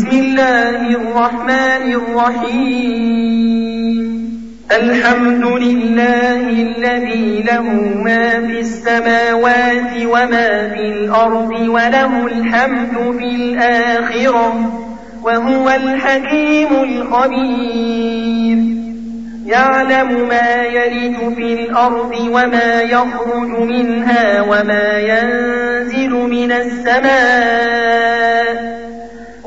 بسم الله الرحمن الرحيم. الحمد لله الذي له ما في السماوات وما في الأرض وله الحمد في الآخرة وهو الحكيم الخبير. يعلم ما يلد في الأرض وما يخرج منها وما ينزل من السماء.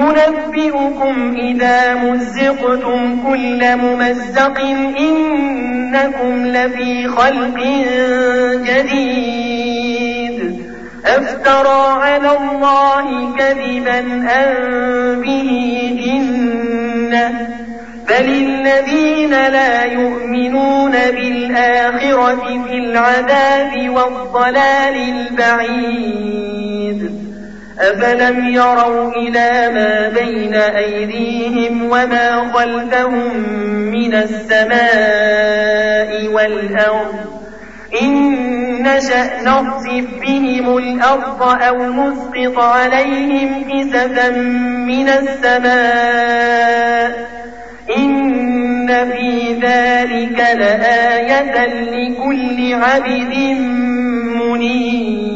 ينبئكم إذا مزقتم كل ممزق إنكم لفي خلق جديد. أفترى على الله كذبا أن به جنة. بل الذين لا يؤمنون بالآخرة في العذاب والضلال البعيد. أفلم يروا إلى ما بين أيديهم وما خلفهم من السماء والأرض إن نشأ نخسف بهم الأرض أو نسقط عليهم كسفا من السماء إن في ذلك لآية لكل عبد منيب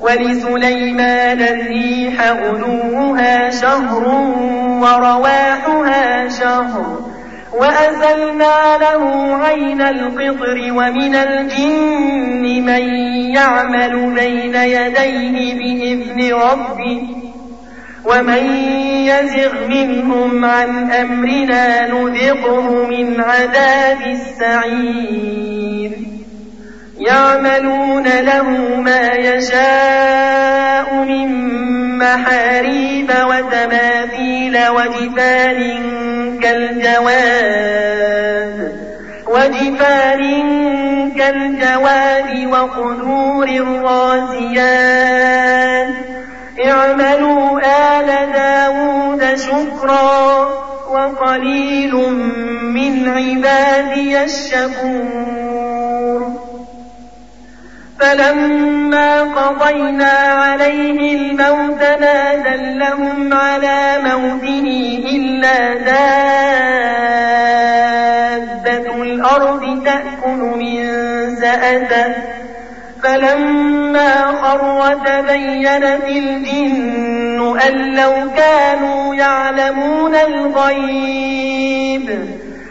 ولسليمان الريح غدوها شهر ورواحها شهر وأزلنا له عين القطر ومن الجن من يعمل بين يديه بإذن ربه ومن يزغ منهم عن أمرنا نذقه من عذاب السعير يعملون له ما يشاء من محاريب وتماثيل وجفان كالجواد وجفان كالجواد وقدور الراسيات اعملوا آل داود شكرا وقليل من عبادي الشكور. فلما قضينا عليه الموت ما دلهم على موته إلا دابة الأرض تأكل من سأته فلما خر تبينت الجن أن لو كانوا يعلمون الغيب.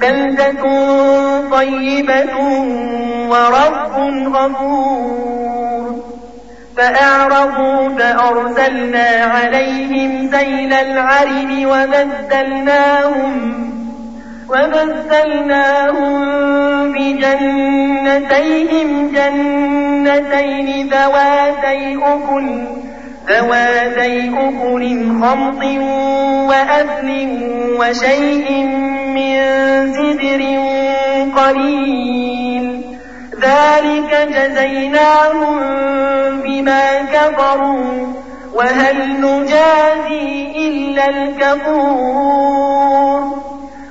بلدة طيبة ورب غفور فأعرضوا فأرسلنا عليهم سيل العرم وبدلناهم وبدلناهم بجنتيهم جنتين ذواتي أكل ذواتي أكل خمط وأثل وشيء من سدر قليل ذلك جزيناهم بما كفروا وهل نجازي إلا الكفور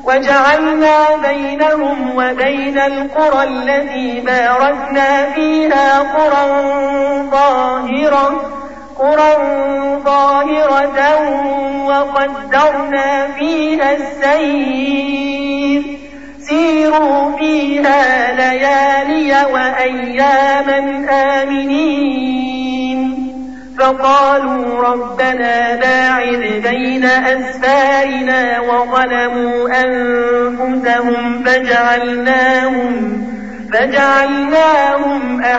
وجعلنا بينهم وبين القرى التي باركنا فيها قرى ظاهرة قرى ظاهرة وقدرنا فيها السير. سيروا فيها ليالي وأياما آمنين. فقالوا ربنا باعد بين أسفارنا وظلموا أنفسهم فجعلناهم فجعلناهم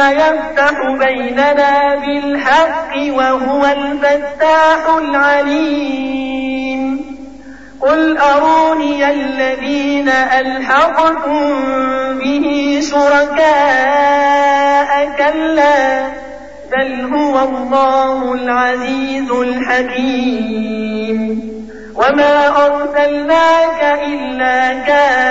يفتح بيننا بالحق وهو الفتاح العليم. قل أروني الذين ألحقتم به شركاء كلا بل هو الله العزيز الحكيم. وما أرسلناك إلا كافة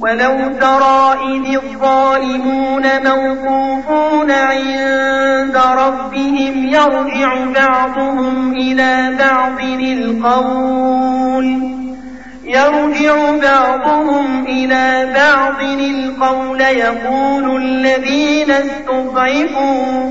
ولو ترى إذ الظالمون موقوفون عند ربهم يرجع بعضهم إلى بعض القول يرجع بعضهم إلى بعض القول يقول الذين استضعفوا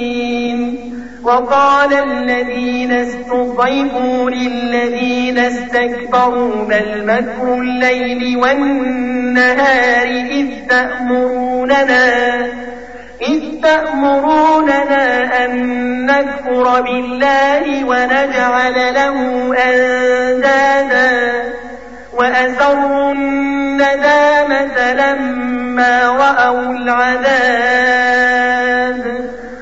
وقال الذين استضعفوا للذين استكبروا بل مكر الليل والنهار إذ تأمروننا إذ تأمروننا أن نكفر بالله ونجعل له أندادا. وأسروا الندامة لما رأوا العذاب.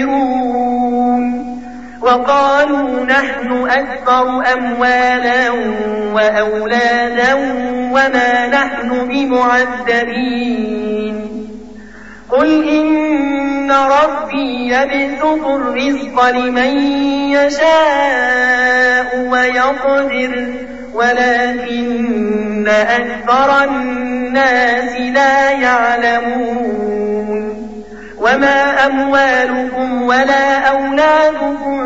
كافرون وقالوا نحن أكثر أموالا وأولادا وما نحن بمعذبين. قل إن ربي يبسط الرزق لمن يشاء ويقدر ولكن أكثر الناس لا يعلمون. وما أموالكم ولا أولادكم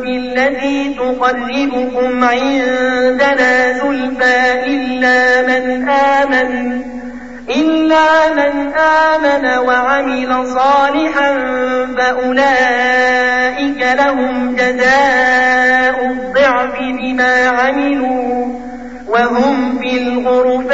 بالتي تقربكم عندنا زلفى إلا من آمن إلا من آمن وعمل صالحا فأولئك لهم جزاء الضعف بما عملوا وهم في الغرفات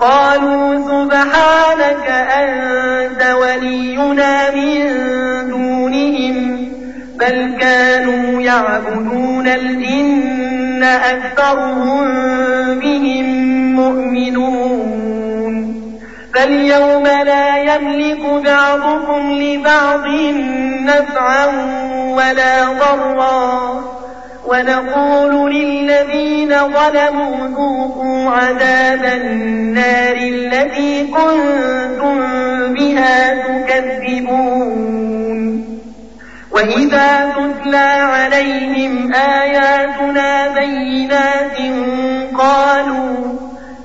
قالوا سبحانك أنت ولينا من دونهم بل كانوا يعبدون الجن أكثرهم بهم مؤمنون. فاليوم لا يملك بعضكم لبعض نفعا ولا ضرا. ونقول للذين ظلموا ذوقوا عذاب النار التي كنتم بها تكذبون. وإذا تتلى عليهم آياتنا بينات قالوا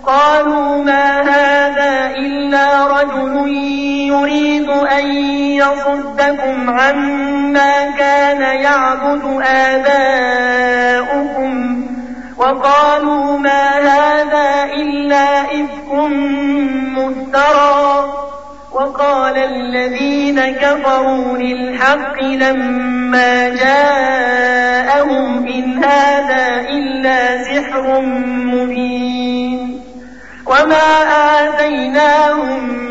قالوا ما هذا رجل يريد أن يصدكم عما كان يعبد آباؤكم وقالوا ما هذا إلا إفك مفترى وقال الذين كفروا للحق لما جاءهم إن هذا إلا سحر مبين وما آتيناهم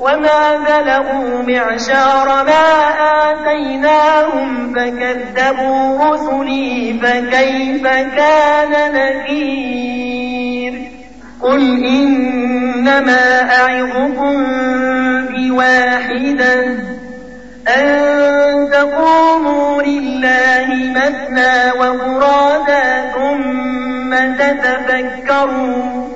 وما بلغوا معشار ما آتيناهم فكذبوا رسلي فكيف كان نذير قل إنما أعظكم بواحدة أن تقوموا لله مثنى وفرادا ثم تتفكروا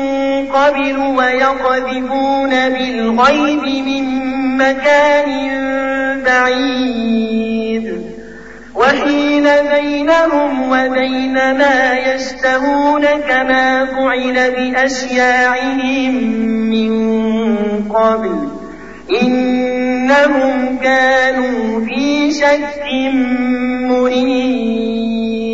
قبل ويقذفون بالغيب من مكان بعيد. وحيل بينهم وبين ما يشتهون كما فعل بأشياعهم من قبل. إنهم كانوا في شك مريد